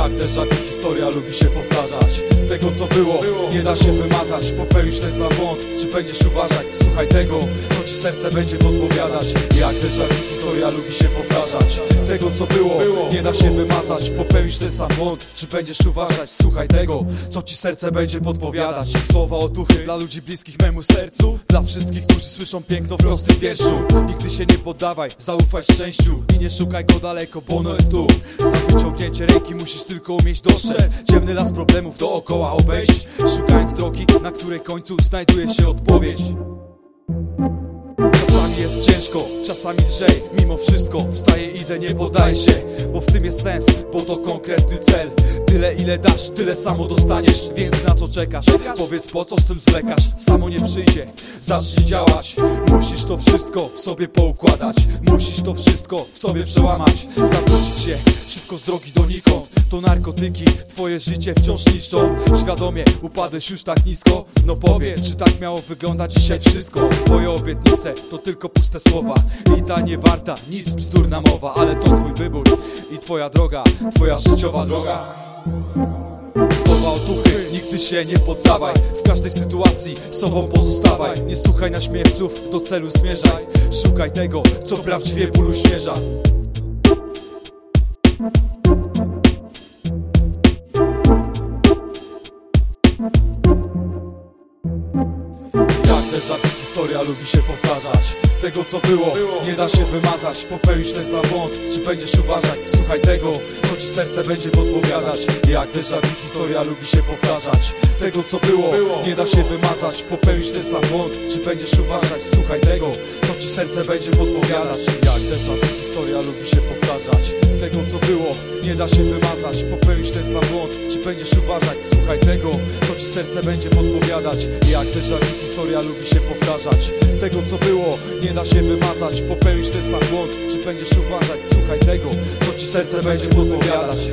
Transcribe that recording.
Jak déjà vu historia lubi się powtarzać. Tego co było, nie da się wymazać Popełnisz ten sam błąd, czy będziesz uważać? Słuchaj tego, co ci serce będzie podpowiadać. Jak déjà vu historia lubi się powtarzać. Tego co było, nie da się wymazać Popełnisz ten sam błąd, czy będziesz uważać? Słuchaj tego, co ci serce będzie podpowiadać. Słowa otuchy dla ludzi bliskich memu sercu Dla wszystkich, którzy słyszą piękno w prostym wierszu. Nigdy się nie poddawaj, zaufaj szczęściu I nie szukaj go daleko, bo ono jest tu. Na wyciągnięcie ręki musisz tylko umieć dostrzec. Ciemny las problemów dookoła obejść Szukając drogi, na której końcu znajduje się odpowiedź. Czasami jest ciężko, czasami lżej. Mimo wszystko wstaję, idę, nie podaj się Bo w tym jest sens, bo to konkretny cel. Tyle ile dasz, tyle samo dostaniesz Więc na co czekasz? Powiedz po co z tym zwlekasz? Samo nie przyjdzie, zacznij działać. Musisz to wszystko w sobie poukładać. Musisz to wszystko w sobie przełamać. Zawrócić się szybko z drogi donikąd To narkotyki, twoje życie wciąż niszczą. Świadomie upadłeś już tak nisko. No powiedz, czy tak miało wyglądać dzisiaj wszystko? Twoje obietnice to tylko puste słowa I ta nie warta nic bzdurna mowa Ale to twój wybór i twoja droga Twoja życiowa droga. Słowa otuchy, nigdy się nie poddawaj. W każdej sytuacji sobą pozostawaj. Nie słuchaj na śmierców, do celu zmierzaj. Szukaj tego, co prawdziwie ból uśmierza Jak déjà vu historia lubi się powtarzać. Tego co było, nie da się wymazać. Popełnisz ten sam błąd, czy będziesz uważać? Słuchaj tego, co ci serce będzie podpowiadać. Jak déjà vu historia lubi się powtarzać. Tego co było, nie da się wymazać. Popełnisz ten sam błąd, czy będziesz uważać? Słuchaj tego, co ci serce będzie podpowiadać. Jak déjà vu historia lubi się powtarzać. Tego co było, nie da się wymazać Popełnisz ten sam błąd, czy będziesz uważać? Słuchaj tego, co ci serce będzie podpowiadać. Jak déjà vu historia lubi się powtarzać. Tego co było, nie da się wymazać Popełnisz ten sam błąd, czy będziesz uważać? Słuchaj tego, co ci serce będzie podpowiadać